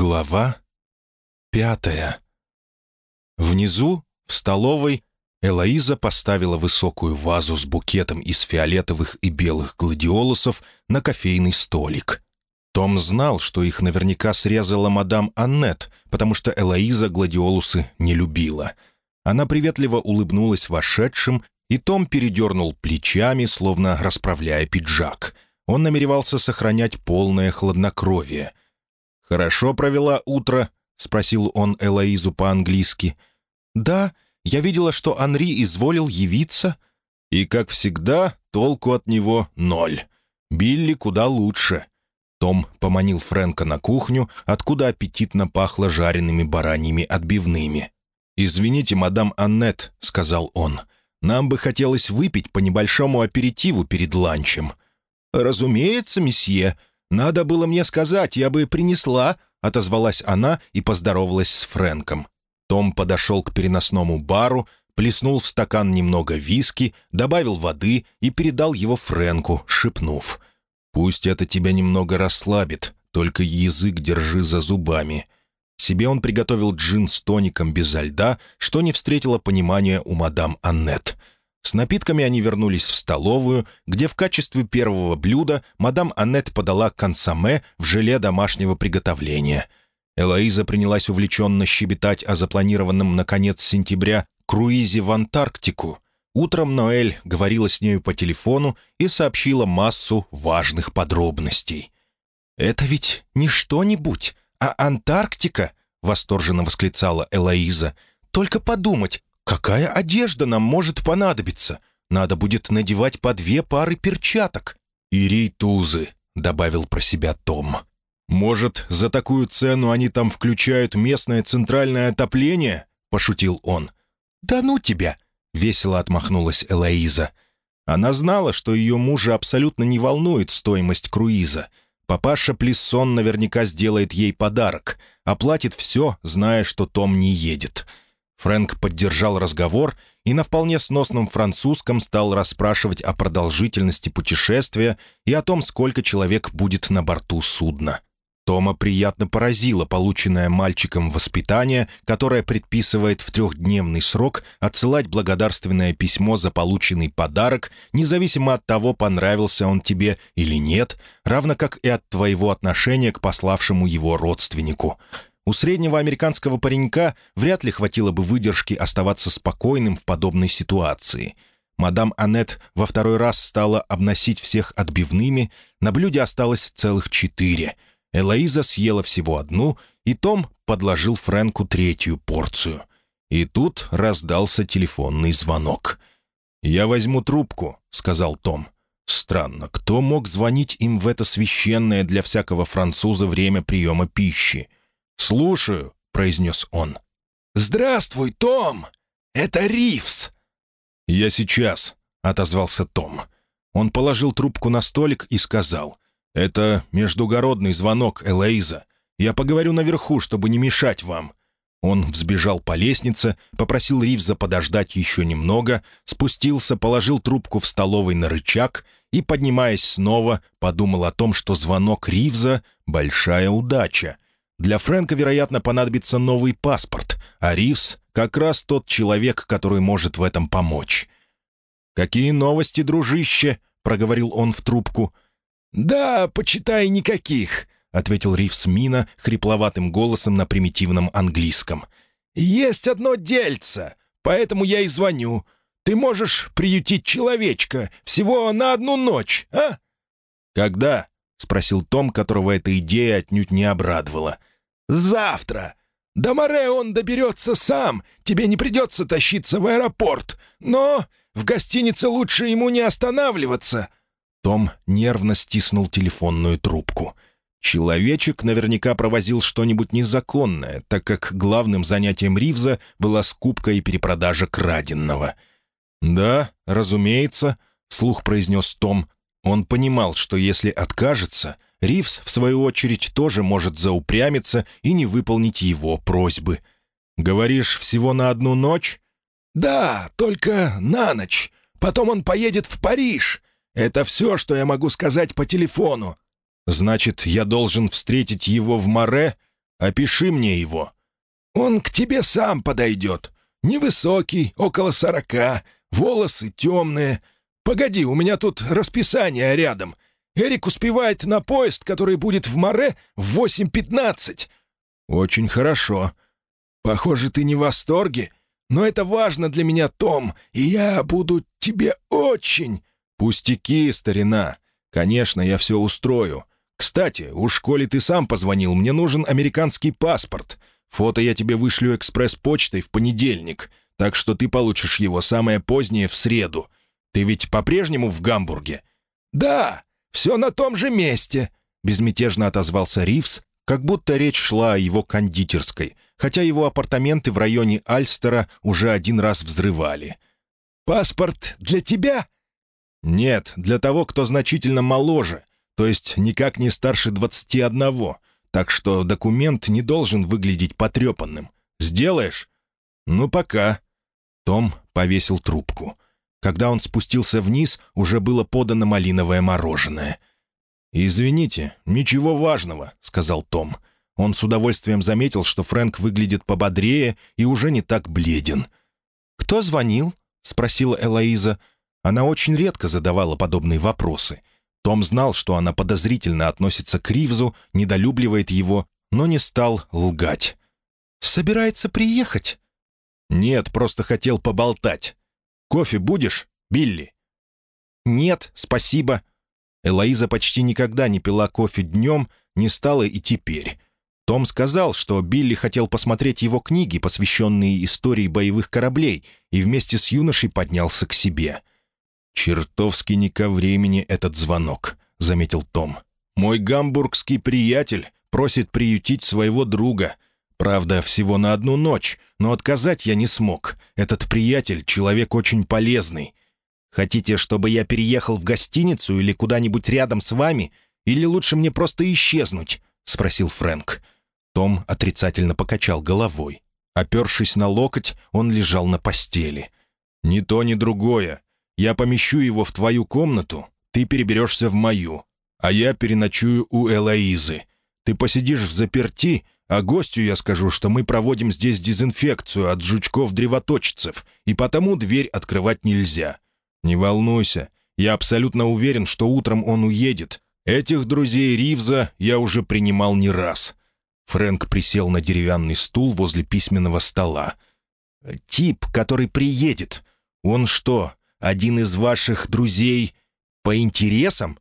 Глава пятая Внизу, в столовой, Элоиза поставила высокую вазу с букетом из фиолетовых и белых гладиолусов на кофейный столик. Том знал, что их наверняка срезала мадам Аннет, потому что Элоиза гладиолусы не любила. Она приветливо улыбнулась вошедшим, и Том передернул плечами, словно расправляя пиджак. Он намеревался сохранять полное хладнокровие — «Хорошо провела утро?» — спросил он Элоизу по-английски. «Да, я видела, что Анри изволил явиться». «И, как всегда, толку от него ноль. Билли куда лучше». Том поманил Фрэнка на кухню, откуда аппетитно пахло жареными бараньими отбивными. «Извините, мадам Аннет», — сказал он, — «нам бы хотелось выпить по небольшому аперитиву перед ланчем». «Разумеется, месье», «Надо было мне сказать, я бы принесла», — отозвалась она и поздоровалась с Фрэнком. Том подошел к переносному бару, плеснул в стакан немного виски, добавил воды и передал его Фрэнку, шепнув. «Пусть это тебя немного расслабит, только язык держи за зубами». Себе он приготовил джин с тоником без льда, что не встретило понимания у мадам Аннет — с напитками они вернулись в столовую, где в качестве первого блюда мадам Аннет подала консоме в желе домашнего приготовления. Элоиза принялась увлеченно щебетать о запланированном на конец сентября круизе в Антарктику. Утром Ноэль говорила с нею по телефону и сообщила массу важных подробностей. «Это ведь не что-нибудь, а Антарктика!» — восторженно восклицала Элоиза. «Только подумать, «Какая одежда нам может понадобиться? Надо будет надевать по две пары перчаток». «И рейтузы», — добавил про себя Том. «Может, за такую цену они там включают местное центральное отопление?» — пошутил он. «Да ну тебя!» — весело отмахнулась Элоиза. Она знала, что ее мужа абсолютно не волнует стоимость круиза. Папаша Плессон наверняка сделает ей подарок, оплатит все, зная, что Том не едет. Фрэнк поддержал разговор и на вполне сносном французском стал расспрашивать о продолжительности путешествия и о том, сколько человек будет на борту судна. Тома приятно поразило полученное мальчиком воспитание, которое предписывает в трехдневный срок отсылать благодарственное письмо за полученный подарок, независимо от того, понравился он тебе или нет, равно как и от твоего отношения к пославшему его родственнику — у среднего американского паренька вряд ли хватило бы выдержки оставаться спокойным в подобной ситуации. Мадам Аннет во второй раз стала обносить всех отбивными, на блюде осталось целых четыре. Элоиза съела всего одну, и Том подложил Фрэнку третью порцию. И тут раздался телефонный звонок. «Я возьму трубку», — сказал Том. «Странно, кто мог звонить им в это священное для всякого француза время приема пищи?» «Слушаю», — произнес он. «Здравствуй, Том! Это Ривс!» «Я сейчас», — отозвался Том. Он положил трубку на столик и сказал. «Это междугородный звонок, Элейза. Я поговорю наверху, чтобы не мешать вам». Он взбежал по лестнице, попросил Ривза подождать еще немного, спустился, положил трубку в столовой на рычаг и, поднимаясь снова, подумал о том, что звонок Ривза — большая удача — для Фрэнка, вероятно, понадобится новый паспорт, а Ривз — как раз тот человек, который может в этом помочь. «Какие новости, дружище?» — проговорил он в трубку. «Да, почитай, никаких», — ответил Ривз Мина хрипловатым голосом на примитивном английском. «Есть одно дельце, поэтому я и звоню. Ты можешь приютить человечка всего на одну ночь, а?» «Когда?» — спросил Том, которого эта идея отнюдь не обрадовала. Завтра. До море он доберется сам, тебе не придется тащиться в аэропорт. Но в гостинице лучше ему не останавливаться». Том нервно стиснул телефонную трубку. Человечек наверняка провозил что-нибудь незаконное, так как главным занятием Ривза была скупка и перепродажа краденного. «Да, разумеется», — слух произнес Том. Он понимал, что если откажется, Ривз, в свою очередь, тоже может заупрямиться и не выполнить его просьбы. «Говоришь, всего на одну ночь?» «Да, только на ночь. Потом он поедет в Париж. Это все, что я могу сказать по телефону». «Значит, я должен встретить его в море?» Опиши мне его». «Он к тебе сам подойдет. Невысокий, около сорока, волосы темные. Погоди, у меня тут расписание рядом. Эрик успевает на поезд, который будет в Море в 8.15». «Очень хорошо. Похоже, ты не в восторге, но это важно для меня, Том, и я буду тебе очень...» «Пустяки, старина. Конечно, я все устрою. Кстати, у школе ты сам позвонил, мне нужен американский паспорт. Фото я тебе вышлю экспресс-почтой в понедельник, так что ты получишь его самое позднее в среду. Ты ведь по-прежнему в Гамбурге?» «Да, все на том же месте», — безмятежно отозвался Ривз, как будто речь шла о его кондитерской, хотя его апартаменты в районе Альстера уже один раз взрывали. «Паспорт для тебя?» «Нет, для того, кто значительно моложе, то есть никак не старше 21, так что документ не должен выглядеть потрепанным. Сделаешь?» «Ну, пока». Том повесил трубку. Когда он спустился вниз, уже было подано малиновое мороженое. «Извините, ничего важного», — сказал Том. Он с удовольствием заметил, что Фрэнк выглядит пободрее и уже не так бледен. «Кто звонил?» — спросила Элоиза. Она очень редко задавала подобные вопросы. Том знал, что она подозрительно относится к Ривзу, недолюбливает его, но не стал лгать. «Собирается приехать?» «Нет, просто хотел поболтать. Кофе будешь, Билли?» «Нет, спасибо». Элоиза почти никогда не пила кофе днем, не стала и теперь. Том сказал, что Билли хотел посмотреть его книги, посвященные истории боевых кораблей, и вместе с юношей поднялся к себе. «Чертовски не ко времени этот звонок», — заметил Том. «Мой гамбургский приятель просит приютить своего друга. Правда, всего на одну ночь, но отказать я не смог. Этот приятель — человек очень полезный. Хотите, чтобы я переехал в гостиницу или куда-нибудь рядом с вами? Или лучше мне просто исчезнуть?» — спросил Фрэнк. Том отрицательно покачал головой. Опершись на локоть, он лежал на постели. «Ни то, ни другое. Я помещу его в твою комнату, ты переберешься в мою, а я переночую у Элоизы. Ты посидишь в заперти, а гостю я скажу, что мы проводим здесь дезинфекцию от жучков-древоточцев, и потому дверь открывать нельзя. Не волнуйся, я абсолютно уверен, что утром он уедет. Этих друзей Ривза я уже принимал не раз». Фрэнк присел на деревянный стул возле письменного стола. «Тип, который приедет, он что, один из ваших друзей по интересам?»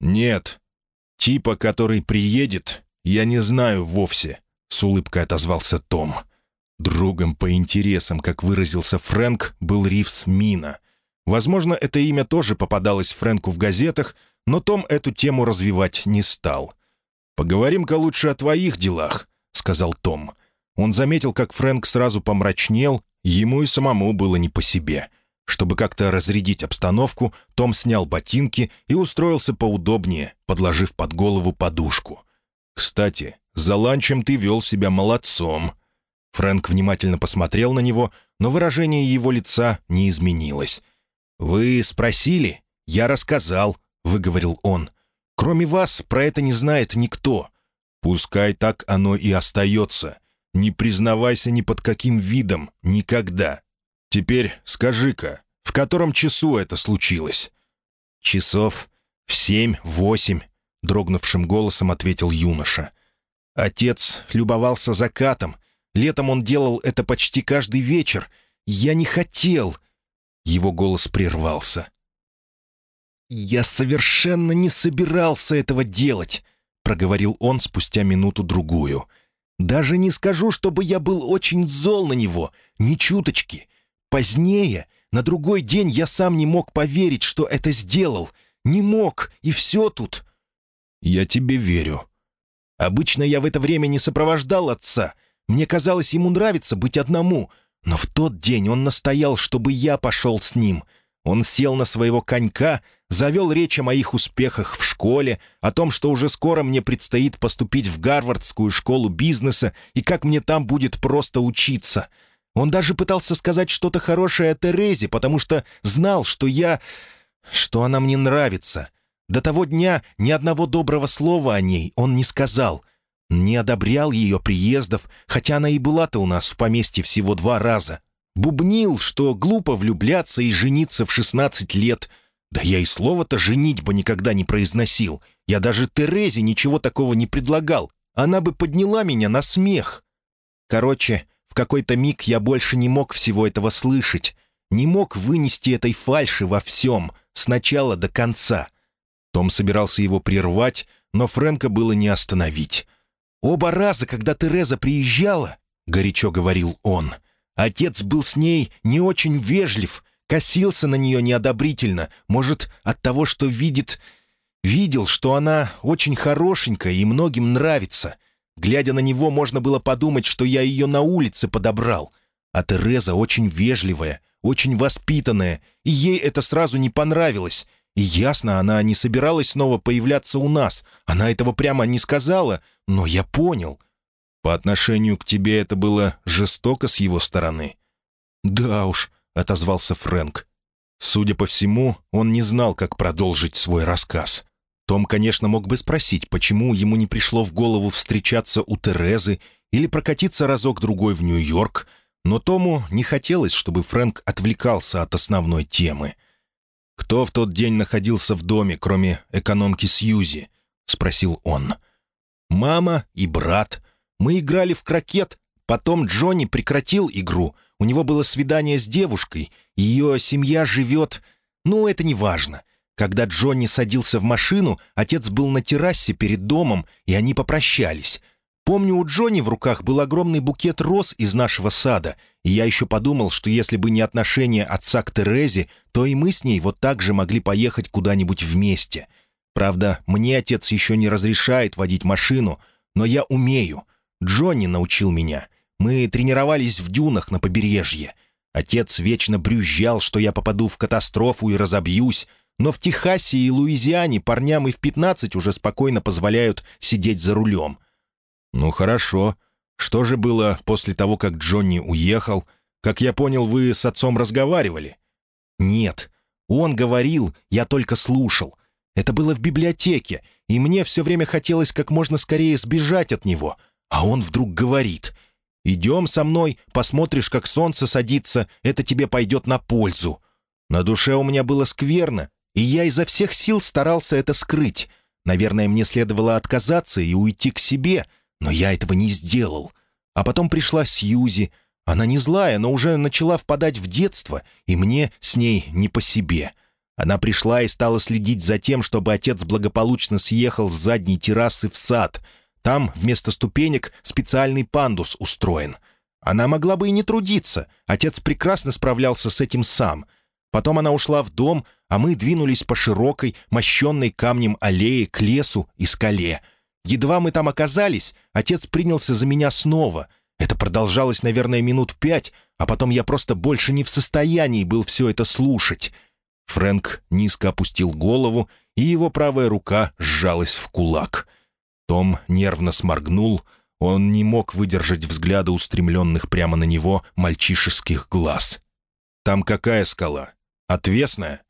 «Нет. Типа, который приедет, я не знаю вовсе», — с улыбкой отозвался Том. Другом по интересам, как выразился Фрэнк, был Ривс Мина. Возможно, это имя тоже попадалось Фрэнку в газетах, но Том эту тему развивать не стал. «Поговорим-ка лучше о твоих делах», — сказал Том. Он заметил, как Фрэнк сразу помрачнел, ему и самому было не по себе. Чтобы как-то разрядить обстановку, Том снял ботинки и устроился поудобнее, подложив под голову подушку. «Кстати, за ланчем ты вел себя молодцом». Фрэнк внимательно посмотрел на него, но выражение его лица не изменилось. «Вы спросили? Я рассказал», — выговорил он. «Кроме вас про это не знает никто. Пускай так оно и остается. Не признавайся ни под каким видом, никогда. Теперь скажи-ка, в котором часу это случилось?» «Часов в семь-восемь», — дрогнувшим голосом ответил юноша. «Отец любовался закатом. Летом он делал это почти каждый вечер. Я не хотел». Его голос прервался. «Я совершенно не собирался этого делать», — проговорил он спустя минуту-другую. «Даже не скажу, чтобы я был очень зол на него, ни чуточки. Позднее, на другой день я сам не мог поверить, что это сделал. Не мог, и все тут. Я тебе верю. Обычно я в это время не сопровождал отца. Мне казалось, ему нравится быть одному. Но в тот день он настоял, чтобы я пошел с ним. Он сел на своего конька, завел речь о моих успехах в школе, о том, что уже скоро мне предстоит поступить в Гарвардскую школу бизнеса и как мне там будет просто учиться — он даже пытался сказать что-то хорошее о Терезе, потому что знал, что я... что она мне нравится. До того дня ни одного доброго слова о ней он не сказал. Не одобрял ее приездов, хотя она и была-то у нас в поместье всего два раза. Бубнил, что глупо влюбляться и жениться в 16 лет. Да я и слова-то «женитьба» никогда не произносил. Я даже Терезе ничего такого не предлагал. Она бы подняла меня на смех. Короче, в какой-то миг я больше не мог всего этого слышать. Не мог вынести этой фальши во всем, с начала до конца. Том собирался его прервать, но Фрэнка было не остановить. «Оба раза, когда Тереза приезжала», — горячо говорил он, — «отец был с ней не очень вежлив, косился на нее неодобрительно, может, от того, что видит... Видел, что она очень хорошенькая и многим нравится. Глядя на него, можно было подумать, что я ее на улице подобрал. А Тереза очень вежливая, очень воспитанная, и ей это сразу не понравилось. И ясно, она не собиралась снова появляться у нас. Она этого прямо не сказала, но я понял. По отношению к тебе это было жестоко с его стороны. «Да уж», — отозвался Фрэнк. Судя по всему, он не знал, как продолжить свой рассказ. Том, конечно, мог бы спросить, почему ему не пришло в голову встречаться у Терезы или прокатиться разок-другой в Нью-Йорк, но Тому не хотелось, чтобы Фрэнк отвлекался от основной темы. «Кто в тот день находился в доме, кроме экономки Сьюзи?» — спросил он. «Мама и брат. Мы играли в крокет. Потом Джонни прекратил игру. У него было свидание с девушкой. Ее семья живет... Ну, это не важно. Когда Джонни садился в машину, отец был на террасе перед домом, и они попрощались. Помню, у Джонни в руках был огромный букет роз из нашего сада, и я еще подумал, что если бы не отношение отца к Терезе, то и мы с ней вот так же могли поехать куда-нибудь вместе. Правда, мне отец еще не разрешает водить машину, но я умею. Джонни научил меня. Мы тренировались в дюнах на побережье. Отец вечно брюзжал, что я попаду в катастрофу и разобьюсь, но в Техасе и Луизиане парням и в 15 уже спокойно позволяют сидеть за рулем. «Ну хорошо. Что же было после того, как Джонни уехал? Как я понял, вы с отцом разговаривали?» «Нет. Он говорил, я только слушал. Это было в библиотеке, и мне все время хотелось как можно скорее сбежать от него. А он вдруг говорит, «Идем со мной, посмотришь, как солнце садится, это тебе пойдет на пользу». На душе у меня было скверно, и я изо всех сил старался это скрыть. Наверное, мне следовало отказаться и уйти к себе, но я этого не сделал. А потом пришла Сьюзи. Она не злая, но уже начала впадать в детство, и мне с ней не по себе. Она пришла и стала следить за тем, чтобы отец благополучно съехал с задней террасы в сад. Там вместо ступенек специальный пандус устроен. Она могла бы и не трудиться. Отец прекрасно справлялся с этим сам. Потом она ушла в дом, а мы двинулись по широкой, мощенной камнем аллее к лесу и скале — Едва мы там оказались, отец принялся за меня снова. Это продолжалось, наверное, минут пять, а потом я просто больше не в состоянии был все это слушать. Фрэнк низко опустил голову, и его правая рука сжалась в кулак. Том нервно сморгнул, он не мог выдержать взгляда устремленных прямо на него мальчишеских глаз. «Там какая скала? Отвесная?»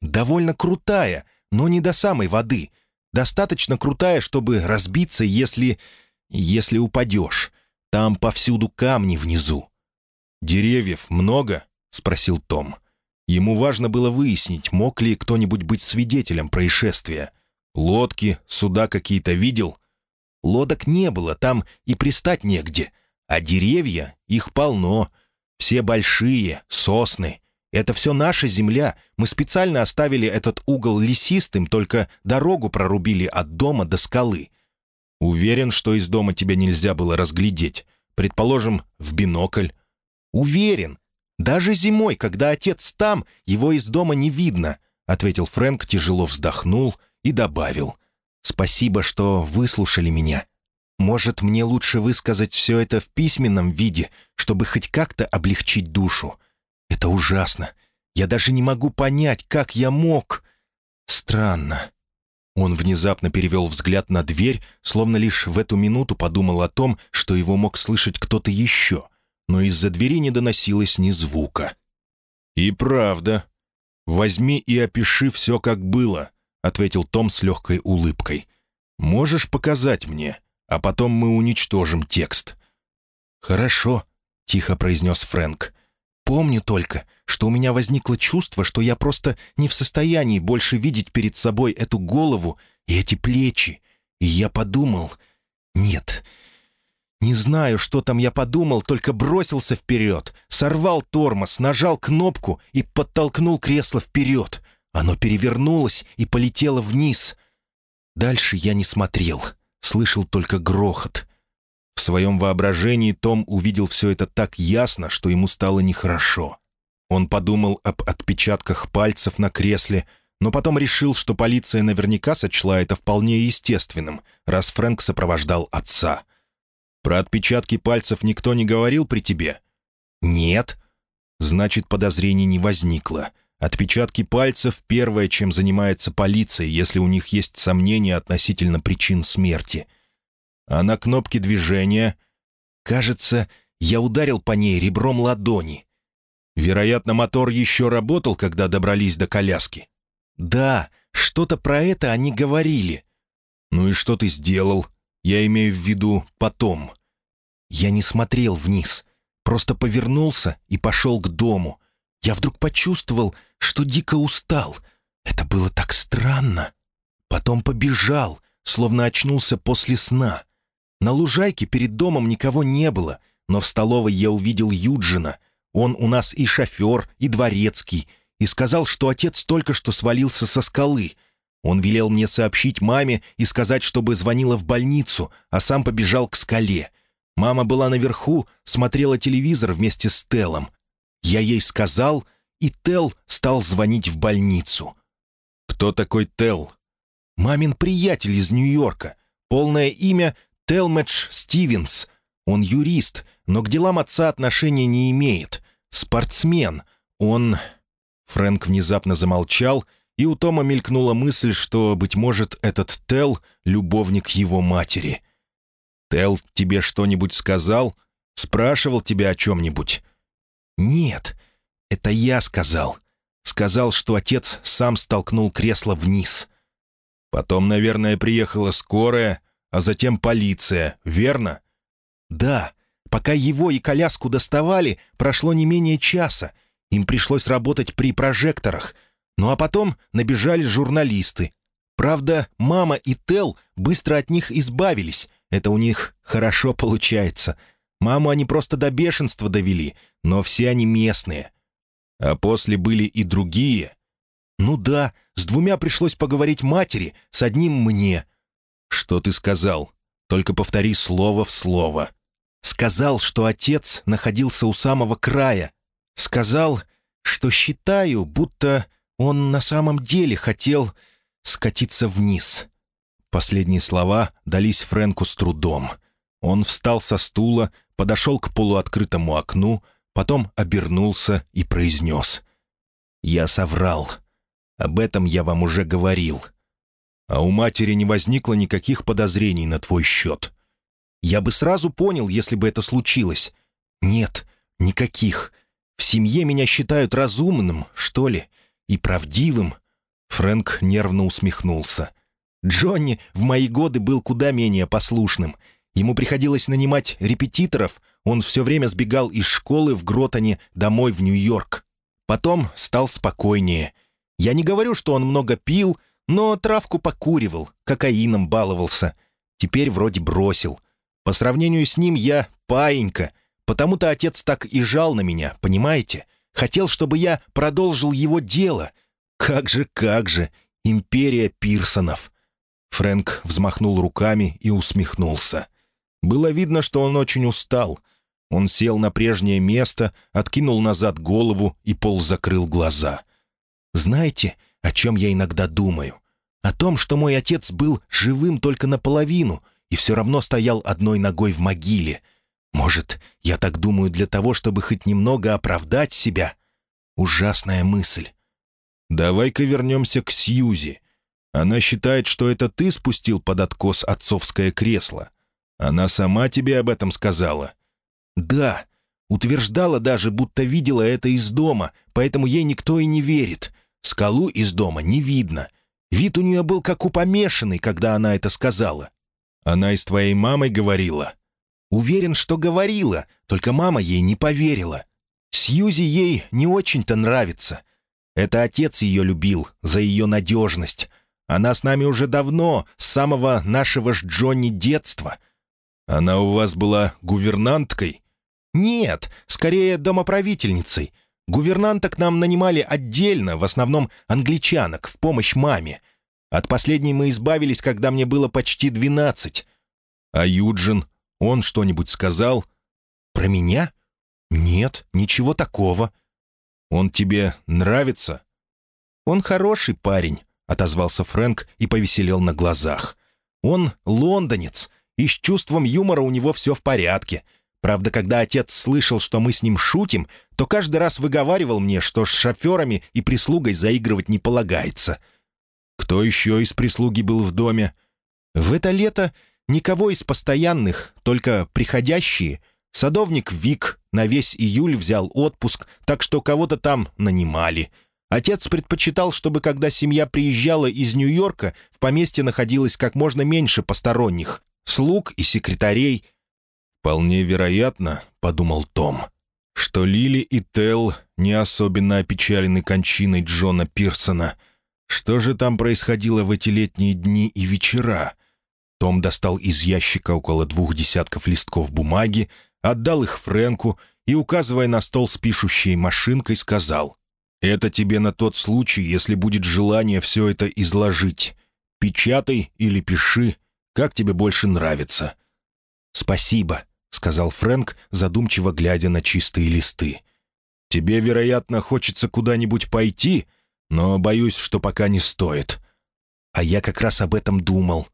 «Довольно крутая, но не до самой воды. Достаточно крутая, чтобы разбиться, если... если упадешь. Там повсюду камни внизу». «Деревьев много?» — спросил Том. Ему важно было выяснить, мог ли кто-нибудь быть свидетелем происшествия. Лодки, суда какие-то видел? Лодок не было, там и пристать негде. А деревья, их полно. Все большие, сосны. Это все наша земля. Мы специально оставили этот угол лесистым, только дорогу прорубили от дома до скалы. Уверен, что из дома тебя нельзя было разглядеть. Предположим, в бинокль. Уверен. Даже зимой, когда отец там, его из дома не видно, — ответил Фрэнк, тяжело вздохнул и добавил. «Спасибо, что выслушали меня. Может, мне лучше высказать все это в письменном виде, чтобы хоть как-то облегчить душу. Это ужасно. Я даже не могу понять, как я мог. Странно. Он внезапно перевел взгляд на дверь, словно лишь в эту минуту подумал о том, что его мог слышать кто-то еще, но из-за двери не доносилось ни звука. «И правда. Возьми и опиши все, как было», — ответил Том с легкой улыбкой. «Можешь показать мне? а потом мы уничтожим текст». «Хорошо», — тихо произнес Фрэнк. «Помню только, что у меня возникло чувство, что я просто не в состоянии больше видеть перед собой эту голову и эти плечи. И я подумал... Нет, не знаю, что там я подумал, только бросился вперед, сорвал тормоз, нажал кнопку и подтолкнул кресло вперед. Оно перевернулось и полетело вниз. Дальше я не смотрел, слышал только грохот. В своем воображении Том увидел все это так ясно, что ему стало нехорошо. Он подумал об отпечатках пальцев на кресле, но потом решил, что полиция наверняка сочла это вполне естественным, раз Фрэнк сопровождал отца — про отпечатки пальцев никто не говорил при тебе?» «Нет». «Значит, подозрений не возникло. Отпечатки пальцев — первое, чем занимается полиция, если у них есть сомнения относительно причин смерти. А на кнопке движения... Кажется, я ударил по ней ребром ладони. Вероятно, мотор еще работал, когда добрались до коляски. Да, что-то про это они говорили. Ну и что ты сделал? Я имею в виду потом. Я не смотрел вниз, просто повернулся и пошел к дому. Я вдруг почувствовал, что дико устал. Это было так странно. Потом побежал, словно очнулся после сна. На лужайке перед домом никого не было, но в столовой я увидел Юджина. Он у нас и шофер, и дворецкий, и сказал, что отец только что свалился со скалы — он велел мне сообщить маме и сказать, чтобы звонила в больницу, а сам побежал к скале. Мама была наверху, смотрела телевизор вместе с Телом. Я ей сказал, и Тел стал звонить в больницу. «Кто такой Тел?» «Мамин приятель из Нью-Йорка. Полное имя — Телмедж Стивенс. Он юрист, но к делам отца отношения не имеет. Спортсмен. Он...» Фрэнк внезапно замолчал и у Тома мелькнула мысль, что, быть может, этот Тел — любовник его матери. «Тел тебе что-нибудь сказал? Спрашивал тебя о чем-нибудь?» «Нет, это я сказал. Сказал, что отец сам столкнул кресло вниз». «Потом, наверное, приехала скорая, а затем полиция, верно?» «Да. Пока его и коляску доставали, прошло не менее часа. Им пришлось работать при прожекторах — ну а потом набежали журналисты. Правда, мама и Тел быстро от них избавились. Это у них хорошо получается. Маму они просто до бешенства довели, но все они местные. А после были и другие. Ну да, с двумя пришлось поговорить матери, с одним мне. Что ты сказал? Только повтори слово в слово. Сказал, что отец находился у самого края. Сказал, что считаю, будто он на самом деле хотел скатиться вниз. Последние слова дались Фрэнку с трудом. Он встал со стула, подошел к полуоткрытому окну, потом обернулся и произнес. «Я соврал. Об этом я вам уже говорил. А у матери не возникло никаких подозрений на твой счет. Я бы сразу понял, если бы это случилось. Нет, никаких. В семье меня считают разумным, что ли, и правдивым». Фрэнк нервно усмехнулся. «Джонни в мои годы был куда менее послушным. Ему приходилось нанимать репетиторов, он все время сбегал из школы в Гротоне домой в Нью-Йорк. Потом стал спокойнее. Я не говорю, что он много пил, но травку покуривал, кокаином баловался. Теперь вроде бросил. По сравнению с ним я паинька, потому-то отец так и жал на меня, понимаете? Хотел, чтобы я продолжил его дело. Как же, как же, империя Пирсонов!» Фрэнк взмахнул руками и усмехнулся. Было видно, что он очень устал. Он сел на прежнее место, откинул назад голову и пол закрыл глаза. «Знаете, о чем я иногда думаю? О том, что мой отец был живым только наполовину и все равно стоял одной ногой в могиле — может, я так думаю для того, чтобы хоть немного оправдать себя? Ужасная мысль. Давай-ка вернемся к Сьюзи. Она считает, что это ты спустил под откос отцовское кресло. Она сама тебе об этом сказала. Да, утверждала даже, будто видела это из дома, поэтому ей никто и не верит. Скалу из дома не видно. Вид у нее был как у помешанной, когда она это сказала. Она и с твоей мамой говорила?» «Уверен, что говорила, только мама ей не поверила. Сьюзи ей не очень-то нравится. Это отец ее любил за ее надежность. Она с нами уже давно, с самого нашего ж Джонни детства». «Она у вас была гувернанткой?» «Нет, скорее домоправительницей. Гувернанток нам нанимали отдельно, в основном англичанок, в помощь маме. От последней мы избавились, когда мне было почти двенадцать». «А Юджин, он что-нибудь сказал?» «Про меня? Нет, ничего такого». «Он тебе нравится?» «Он хороший парень», — отозвался Фрэнк и повеселел на глазах. «Он лондонец, и с чувством юмора у него все в порядке. Правда, когда отец слышал, что мы с ним шутим, то каждый раз выговаривал мне, что с шоферами и прислугой заигрывать не полагается». «Кто еще из прислуги был в доме?» «В это лето никого из постоянных, только приходящие. Садовник Вик на весь июль взял отпуск, так что кого-то там нанимали». Отец предпочитал, чтобы когда семья приезжала из Нью-Йорка, в поместье находилось как можно меньше посторонних, слуг и секретарей. «Вполне вероятно», — подумал Том, «что Лили и Тел не особенно опечалены кончиной Джона Пирсона. Что же там происходило в эти летние дни и вечера?» Том достал из ящика около двух десятков листков бумаги, отдал их Фрэнку и, указывая на стол с пишущей машинкой, сказал «Это тебе на тот случай, если будет желание все это изложить. Печатай или пиши, как тебе больше нравится». «Спасибо», — сказал Фрэнк, задумчиво глядя на чистые листы. «Тебе, вероятно, хочется куда-нибудь пойти, но боюсь, что пока не стоит». «А я как раз об этом думал».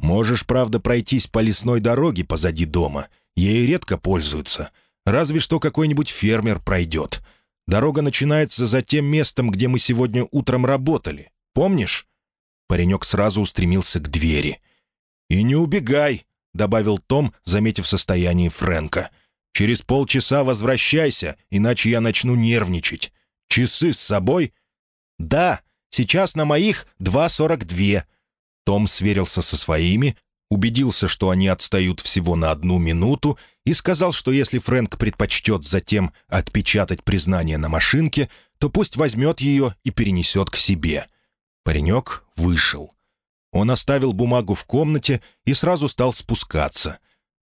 «Можешь, правда, пройтись по лесной дороге позади дома. Ей редко пользуются. Разве что какой-нибудь фермер пройдет. Дорога начинается за тем местом, где мы сегодня утром работали. Помнишь?» Паренек сразу устремился к двери. «И не убегай», — добавил Том, заметив состояние Фрэнка. «Через полчаса возвращайся, иначе я начну нервничать. Часы с собой?» «Да, сейчас на моих 2.42». Том сверился со своими, убедился, что они отстают всего на одну минуту, и сказал, что если Фрэнк предпочтет затем отпечатать признание на машинке, то пусть возьмет ее и перенесет к себе. Паренек вышел. Он оставил бумагу в комнате и сразу стал спускаться.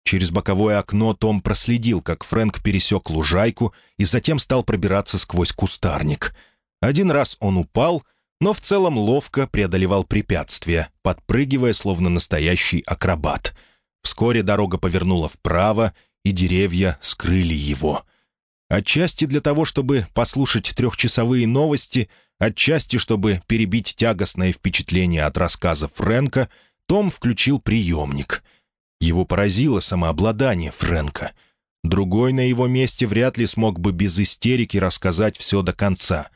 Через боковое окно Том проследил, как Фрэнк пересек лужайку и затем стал пробираться сквозь кустарник. Один раз он упал, но в целом ловко преодолевал препятствия, подпрыгивая, словно настоящий акробат. Вскоре дорога повернула вправо, и деревья скрыли его. Отчасти для того, чтобы послушать трехчасовые новости — Отчасти, чтобы перебить тягостное впечатление от рассказа Фрэнка, том включил приемник. Его поразило самообладание Фрэнка. Другой на его месте вряд ли смог бы без истерики рассказать все до конца.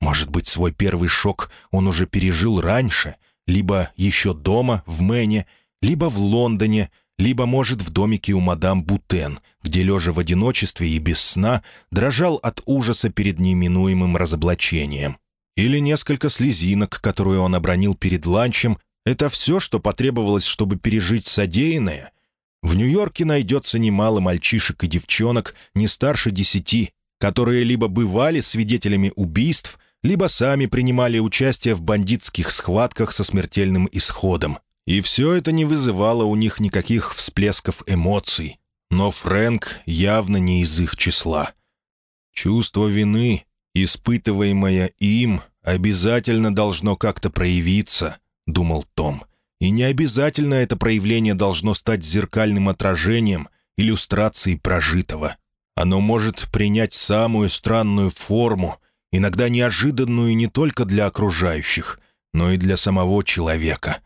Может быть, свой первый шок он уже пережил раньше, либо еще дома, в Мэне, либо в Лондоне, либо, может, в домике у мадам Бутен, где, лежа в одиночестве и без сна, дрожал от ужаса перед неминуемым разоблачением. Или несколько слезинок, которые он обронил перед ланчем. Это все, что потребовалось, чтобы пережить содеянное? В Нью-Йорке найдется немало мальчишек и девчонок не старше десяти, которые либо бывали свидетелями убийств, либо сами принимали участие в бандитских схватках со смертельным исходом. И все это не вызывало у них никаких всплесков эмоций. Но Фрэнк явно не из их числа. Чувство вины «Испытываемое им обязательно должно как-то проявиться», — думал Том. «И не обязательно это проявление должно стать зеркальным отражением, иллюстрацией прожитого. Оно может принять самую странную форму, иногда неожиданную не только для окружающих, но и для самого человека».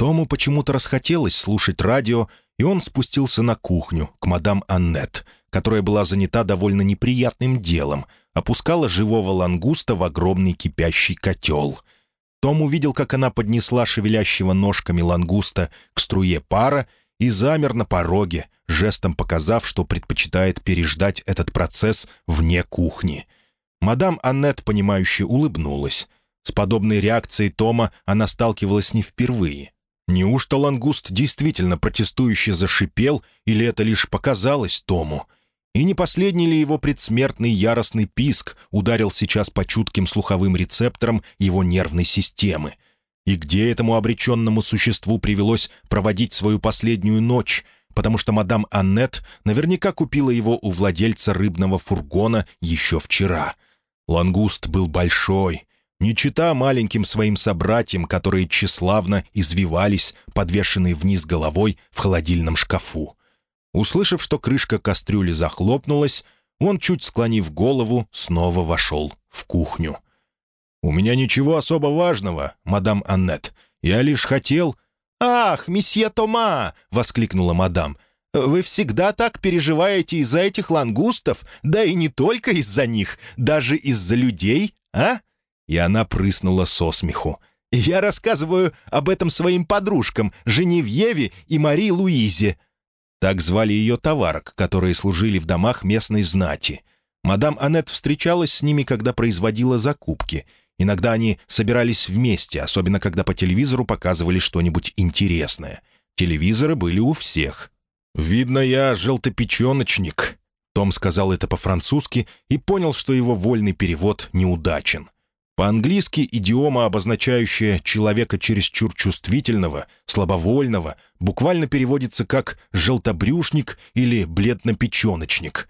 Тому почему-то расхотелось слушать радио, и он спустился на кухню к мадам Аннет, которая была занята довольно неприятным делом — опускала живого лангуста в огромный кипящий котел. Том увидел, как она поднесла шевелящего ножками лангуста к струе пара и замер на пороге, жестом показав, что предпочитает переждать этот процесс вне кухни. Мадам Аннет, понимающе улыбнулась. С подобной реакцией Тома она сталкивалась не впервые. Неужто лангуст действительно протестующе зашипел, или это лишь показалось Тому? И не последний ли его предсмертный яростный писк ударил сейчас по чутким слуховым рецепторам его нервной системы? И где этому обреченному существу привелось проводить свою последнюю ночь, потому что мадам Аннет наверняка купила его у владельца рыбного фургона еще вчера. Лангуст был большой, не чита маленьким своим собратьям, которые тщеславно извивались, подвешенные вниз головой в холодильном шкафу. Услышав, что крышка кастрюли захлопнулась, он, чуть склонив голову, снова вошел в кухню. «У меня ничего особо важного, мадам Аннет. Я лишь хотел...» «Ах, месье Тома!» — воскликнула мадам. «Вы всегда так переживаете из-за этих лангустов, да и не только из-за них, даже из-за людей, а?» И она прыснула со смеху. «Я рассказываю об этом своим подружкам, Женевьеве и Мари Луизе». Так звали ее товарок, которые служили в домах местной знати. Мадам Аннет встречалась с ними, когда производила закупки. Иногда они собирались вместе, особенно когда по телевизору показывали что-нибудь интересное. Телевизоры были у всех. «Видно, я желтопеченочник», — Том сказал это по-французски и понял, что его вольный перевод неудачен. По-английски идиома, обозначающая человека чересчур чувствительного, слабовольного, буквально переводится как «желтобрюшник» или «бледнопеченочник».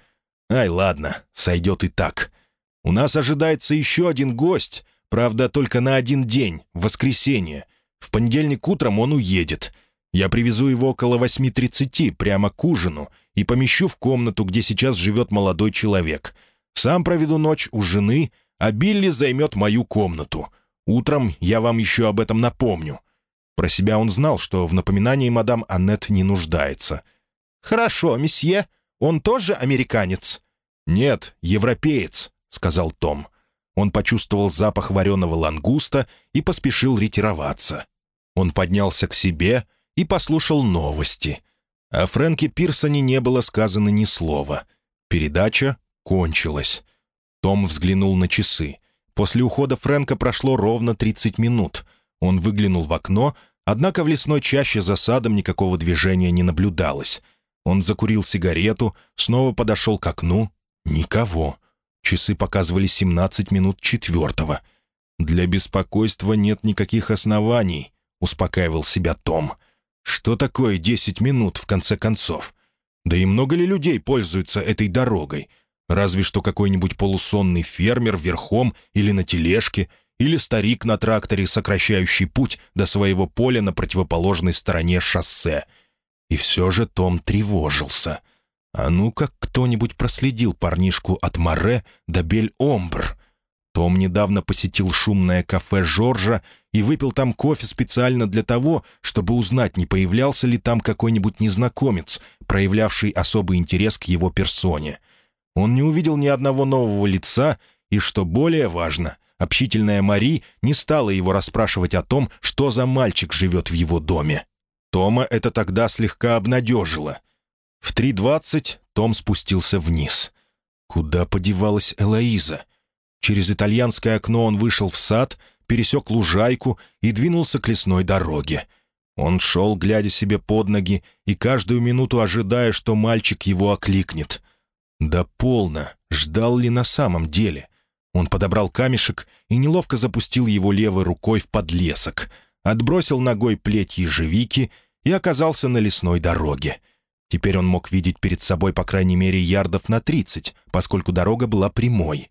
Ай, ладно, сойдет и так. У нас ожидается еще один гость, правда, только на один день, в воскресенье. В понедельник утром он уедет. Я привезу его около 8.30, прямо к ужину, и помещу в комнату, где сейчас живет молодой человек. Сам проведу ночь у жены — а Билли займет мою комнату. Утром я вам еще об этом напомню». Про себя он знал, что в напоминании мадам Аннет не нуждается. «Хорошо, месье. Он тоже американец?» «Нет, европеец», — сказал Том. Он почувствовал запах вареного лангуста и поспешил ретироваться. Он поднялся к себе и послушал новости. О Фрэнке Пирсоне не было сказано ни слова. Передача кончилась. Том взглянул на часы. После ухода Фрэнка прошло ровно 30 минут. Он выглянул в окно, однако в лесной чаще за садом никакого движения не наблюдалось. Он закурил сигарету, снова подошел к окну. Никого. Часы показывали 17 минут четвертого. «Для беспокойства нет никаких оснований», — успокаивал себя Том. «Что такое 10 минут, в конце концов? Да и много ли людей пользуются этой дорогой? Разве что какой-нибудь полусонный фермер верхом или на тележке, или старик на тракторе, сокращающий путь до своего поля на противоположной стороне шоссе. И все же Том тревожился. А ну как кто-нибудь проследил парнишку от Море до Бель-Омбр. Том недавно посетил шумное кафе Жоржа и выпил там кофе специально для того, чтобы узнать, не появлялся ли там какой-нибудь незнакомец, проявлявший особый интерес к его персоне — он не увидел ни одного нового лица, и, что более важно, общительная Мари не стала его расспрашивать о том, что за мальчик живет в его доме. Тома это тогда слегка обнадежило. В 3.20 Том спустился вниз. Куда подевалась Элоиза? Через итальянское окно он вышел в сад, пересек лужайку и двинулся к лесной дороге. Он шел, глядя себе под ноги, и каждую минуту ожидая, что мальчик его окликнет. Да полно. Ждал ли на самом деле? Он подобрал камешек и неловко запустил его левой рукой в подлесок, отбросил ногой плеть ежевики и оказался на лесной дороге. Теперь он мог видеть перед собой по крайней мере ярдов на тридцать, поскольку дорога была прямой.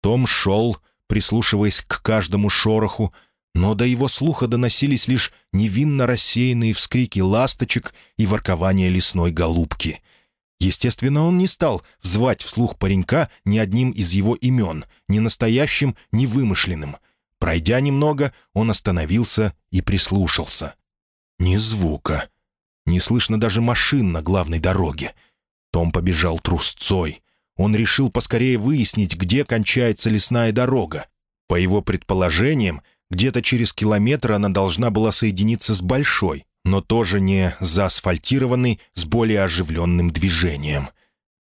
Том шел, прислушиваясь к каждому шороху, но до его слуха доносились лишь невинно рассеянные вскрики ласточек и воркование лесной голубки — Естественно, он не стал звать вслух паренька ни одним из его имен, ни настоящим, ни вымышленным. Пройдя немного, он остановился и прислушался. Ни звука. Не слышно даже машин на главной дороге. Том побежал трусцой. Он решил поскорее выяснить, где кончается лесная дорога. По его предположениям, где-то через километр она должна была соединиться с большой, но тоже не заасфальтированный, с более оживленным движением.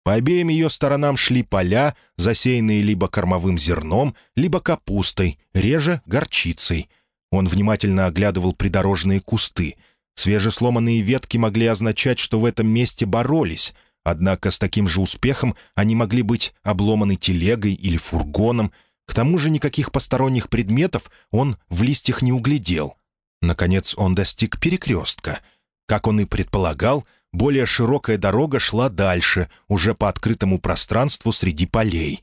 По обеим ее сторонам шли поля, засеянные либо кормовым зерном, либо капустой, реже горчицей. Он внимательно оглядывал придорожные кусты. Свежесломанные ветки могли означать, что в этом месте боролись, однако с таким же успехом они могли быть обломаны телегой или фургоном. К тому же никаких посторонних предметов он в листьях не углядел. Наконец он достиг перекрестка. Как он и предполагал, более широкая дорога шла дальше, уже по открытому пространству среди полей.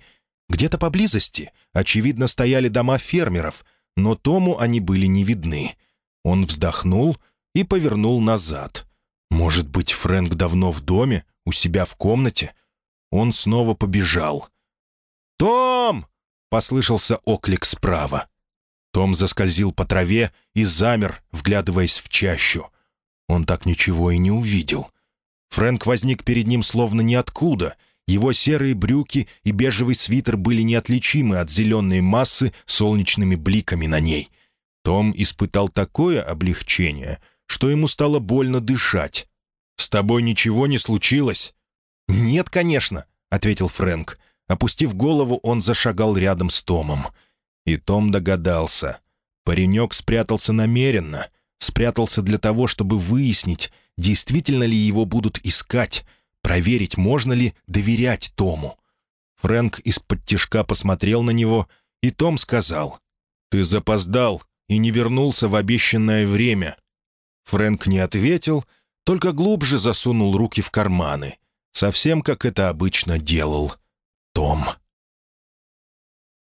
Где-то поблизости, очевидно, стояли дома фермеров, но Тому они были не видны. Он вздохнул и повернул назад. Может быть, Фрэнк давно в доме, у себя в комнате? Он снова побежал. «Том!» — послышался оклик справа. Том заскользил по траве и замер, вглядываясь в чащу. Он так ничего и не увидел. Фрэнк возник перед ним словно ниоткуда. Его серые брюки и бежевый свитер были неотличимы от зеленой массы солнечными бликами на ней. Том испытал такое облегчение, что ему стало больно дышать. «С тобой ничего не случилось?» «Нет, конечно», — ответил Фрэнк. Опустив голову, он зашагал рядом с Томом. И Том догадался. Паренек спрятался намеренно. Спрятался для того, чтобы выяснить, действительно ли его будут искать, проверить, можно ли доверять Тому. Фрэнк из-под тишка посмотрел на него, и Том сказал, «Ты запоздал и не вернулся в обещанное время». Фрэнк не ответил, только глубже засунул руки в карманы, совсем как это обычно делал Том.